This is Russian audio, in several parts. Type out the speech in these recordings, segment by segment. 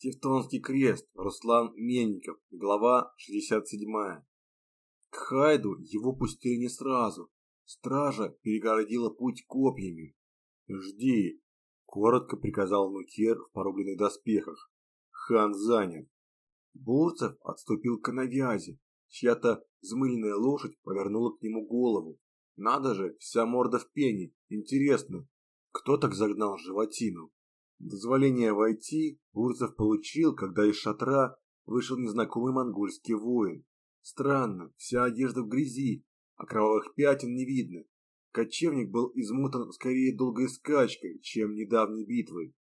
Тевтонский крест, Руслан Мельников, глава 67. К Хайду его пустили не сразу. Стража перегородила путь копьями. «Жди!» – коротко приказал Нукер в порубленных доспехах. Хан занят. Бурцев отступил к навязи. Чья-то взмыленная лошадь повернула к нему голову. Надо же, вся морда в пене. Интересно, кто так загнал животину? Дозволение войти Бурцев получил, когда из шатра вышел незнакомый монгольский воин. Странно, вся одежда в грязи, а кровавых пятен не видно. Кочевник был измотан скорее долгой скачкой, чем недавней битвой.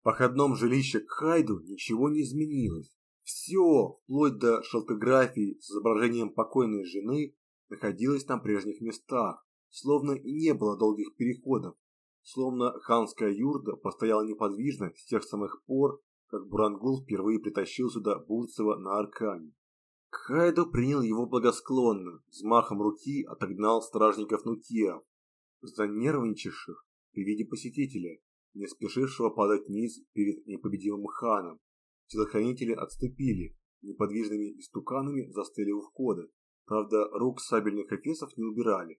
В походном жилище Хайду ничего не изменилось. Все, вплоть до шелкографии с изображением покойной жены, находилось на прежних местах, словно и не было долгих переходов словно ханская юрда постояла неподвижно с тех самых пор, как Бурангул впервые притащил сюда Бурцева на Аркане. Кхайдо принял его благосклонно, взмахом руки отогнал стражников Нукия, занервничавших при виде посетителя, не спешившего падать низ перед непобедимым ханом. Телохранители отступили, неподвижными истуканами застыли у входа. Правда, рук сабельных эфесов не убирали.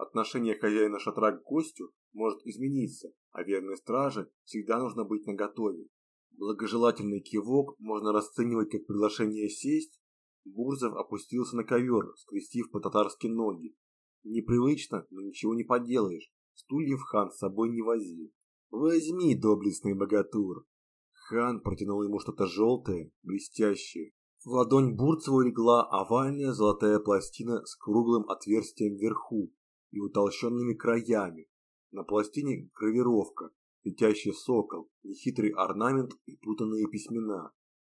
Отношение хозяина шатра к гостю может измениться, а верной страже всегда нужно быть наготове. Благожелательный кивок можно расценивать как приглашение сесть. Бурзов опустился на ковер, скрестив по-татарски ноги. Непривычно, но ничего не поделаешь. Стульев хан с собой не возил. Возьми, доблестный богатур. Хан протянул ему что-то желтое, блестящее. В ладонь Бурцеву легла овальная золотая пластина с круглым отверстием вверху, и утолщенными краями. На пластине гравировка, летящий сокол, нехитрый орнамент и путанные письмена.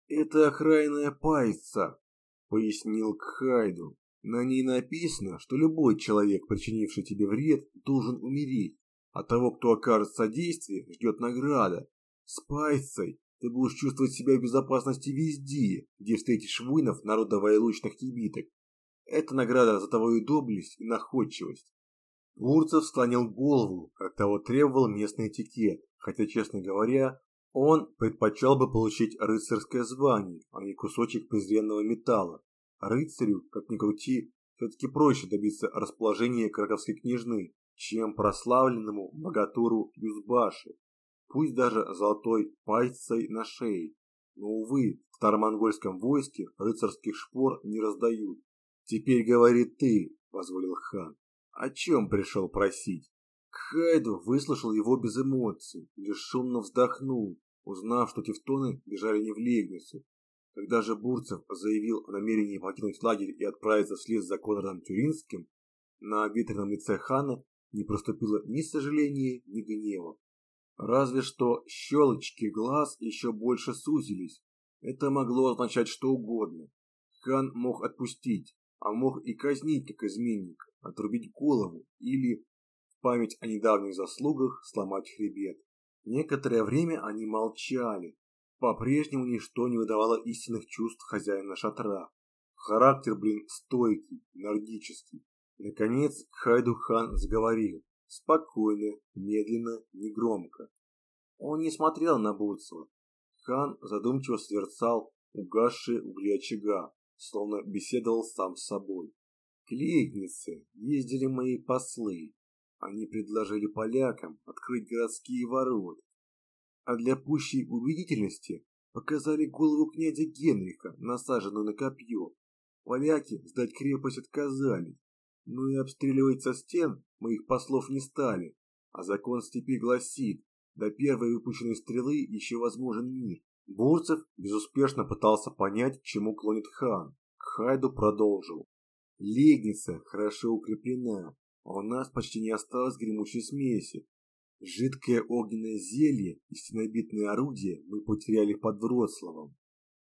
«Это охрайная пайца», — пояснил Кхайду. «На ней написано, что любой человек, причинивший тебе вред, должен умереть, а того, кто окажет содействие, ждет награда. С пайцей ты будешь чувствовать себя в безопасности везде, где встретишь воинов народа войлучных ебиток. Это награда за твою доблесть и находчивость. Бурцев склонил голову, как того требовал местный этикет, хотя, честно говоря, он предпочел бы получить рыцарское звание, а не кусочек презренного металла. Рыцарю, как ни крути, все-таки проще добиться расположения краковской княжны, чем прославленному богатуру Юзбаши, пусть даже золотой пальцей на шее. Но, увы, в старомонгольском войске рыцарских шпор не раздают. «Теперь говори ты», — позволил хан. О чем пришел просить? Кхайду выслушал его без эмоций, лишь шумно вздохнул, узнав, что тевтоны бежали не в Легницу. Когда же Бурцев заявил о намерении покинуть лагерь и отправиться вслед за Конрадом Тюринским, на ветреном лице хана не проступило ни сожаления, ни гнева. Разве что щелочки глаз еще больше сузились. Это могло означать что угодно. Хан мог отпустить, а мог и казнить как изменника отрубить голову или, в память о недавних заслугах, сломать хребет. Некоторое время они молчали. По-прежнему ничто не выдавало истинных чувств хозяина шатра. Характер, блин, стойкий, нордический. Наконец Хайду хан заговорил. Спокойно, медленно, негромко. Он не смотрел на Бурцева. Хан задумчиво созерцал угасшие угли очага, словно беседовал сам с собой. К Лейбнице ездили мои послы. Они предложили полякам открыть городские ворота. А для пущей убедительности показали голову князя Генриха, насаженную на копье. Поляки сдать крепость отказались. Ну и обстреливать со стен моих послов не стали. А закон степи гласит, до первой выпущенной стрелы еще возможен мир. Бурцев безуспешно пытался понять, к чему клонит хан. Хайду продолжил. Легница хорошо укреплена, а у нас почти не осталось гремучей смеси. Жидкое огненное зелье и стенобитные орудия мы потеряли под Вроцлавом.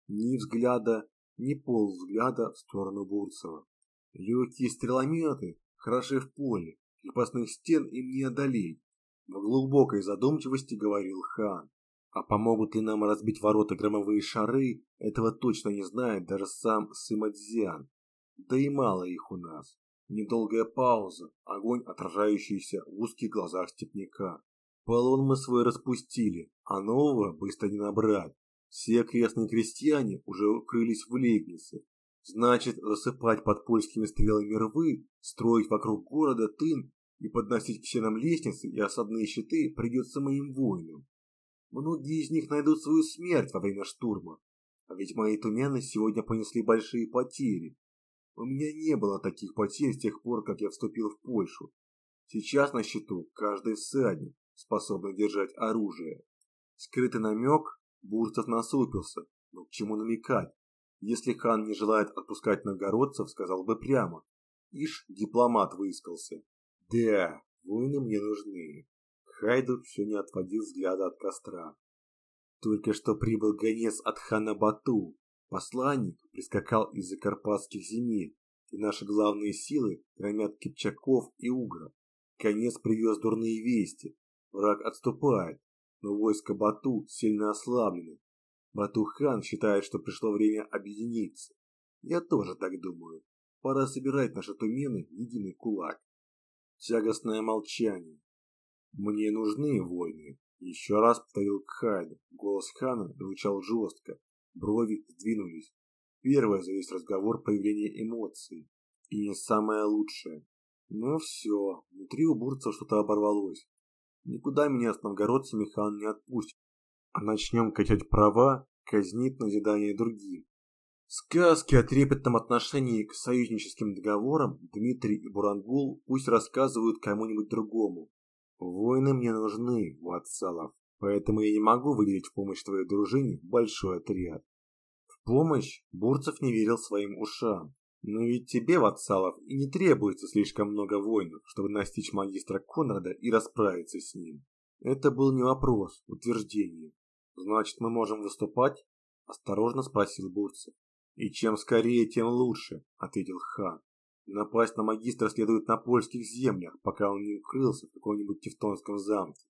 Ни взгляда, ни полвзгляда в сторону Бурцева. Легкие стрелометы хороши в поле, крепостных стен им не одолеть. В глубокой задумчивости говорил хан. А помогут ли нам разбить ворота громовые шары, этого точно не знает даже сам Сымадзян. Да и мало их у нас. Недолгая пауза, огонь, отражающийся в узких глазах степняка. Полон мы свой распустили, а нового быстро не набрать. Все окрестные крестьяне уже укрылись в Лейбнице. Значит, засыпать под польскими стрелами рвы, строить вокруг города тын и подносить к стенам лестницы и осадные щиты придется моим воинам. Многие из них найдут свою смерть во время штурма. А ведь мои тумены сегодня понесли большие потери. У меня не было таких потерь с тех пор, как я вступил в Польшу. Сейчас на счету каждый всадник, способный держать оружие. Скрытый намек, Бурцев насупился. Но к чему намекать? Если хан не желает отпускать новгородцев, сказал бы прямо. Ишь, дипломат выискался. Да, воины мне нужны. Хайду все не отводил взгляда от костра. Только что прибыл гонец от хана Бату. Посланник прискакал из-за карпатских земель, и наши главные силы громят кипчаков и угра. Конец привез дурные вести. Враг отступает, но войско Бату сильно ослаблено. Бату-хан считает, что пришло время объединиться. Я тоже так думаю. Пора собирать наши тумены в единый кулак. Тягостное молчание. Мне нужны войны. Еще раз повторил Кхайда. Голос хана звучал жестко. Брови сдвинулись. Первое за весь разговор проявление эмоций. И не самое лучшее. Ну все, внутри у бурца что-то оборвалось. Никуда меня с новгородцами хан не отпустит. А начнем качать права, казнит назидание другим. Сказки о трепетном отношении к союзническим договорам Дмитрий и Бурангул пусть рассказывают кому-нибудь другому. Воины мне нужны, Ватсалов, поэтому я не могу выделить в помощь твоей дружине большой отряд. В помощь Бурцев не верил своим ушам. Но ведь тебе, Ватсалов, и не требуется слишком много воинов, чтобы настичь магистра Конрада и расправиться с ним. Это был не вопрос, утверждение. Значит, мы можем выступать? Осторожно спросил Бурцев. И чем скорее, тем лучше, ответил хан. Напасть на магистра следует на польских землях, пока он не укрылся в каком-нибудь тевтонском замке.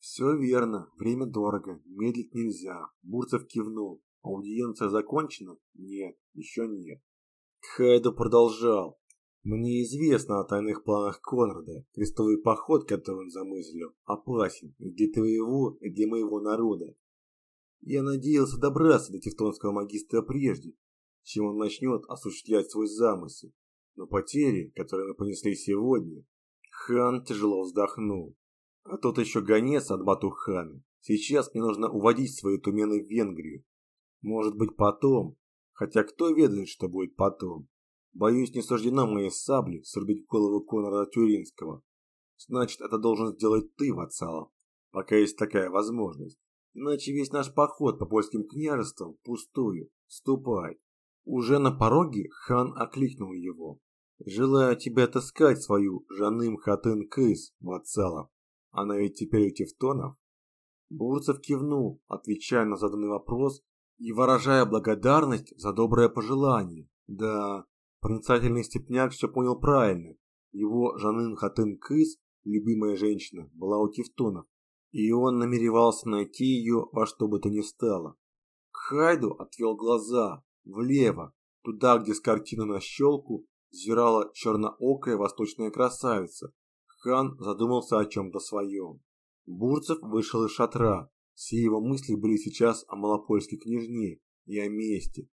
Все верно, время дорого, медлить нельзя. Бурцев кивнул. Аудиенция закончена? Нет, еще нет. Хайду продолжал. Мне известно о тайных планах Конрада. Крестовый поход, который он замыслил, опасен и для твоего, и для моего народа. Я надеялся добраться до тевтонского магистра прежде, чем он начнет осуществлять свой замысел. Но потери, которые мы понесли сегодня, хан тяжело вздохнул. А тут еще гонец от Батухана. Сейчас мне нужно уводить свои тумены в Венгрию. Может быть потом, хотя кто ведает, что будет потом. Боюсь, не суждено моей сабле срубить голову Конрада Тюринского. Значит, это должен сделать ты, Вацалов, пока есть такая возможность. Иначе весь наш поход по польским княжествам пустую. Ступай. Уже на пороге хан окликнул его. Желаю тебе отыскать свою Жаным Хатын Кыс, Вацалов. Она ведь теперь у Тевтонов. Бурцев кивнул, отвечая на заданный вопрос и выражая благодарность за доброе пожелание. Да, проницательный степняк все понял правильно. Его Жанын Хатын Кыс, любимая женщина, была у Тевтонов, и он намеревался найти ее во что бы то ни стало. Хайду отвел глаза влево, туда, где с картины на щелку взирала черноокая восточная красавица. Хан задумался о чем-то своем. Бурцев вышел из шатра. Все его мысли были сейчас о малопольской княжне и о мести.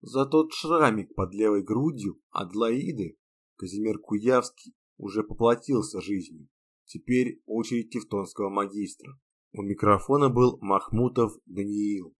За тот шрамик под левой грудью Адлаиды Казимир Куявский уже поплатился жизнью. Теперь очередь тевтонского магистра. У микрофона был Махмутов Даниил.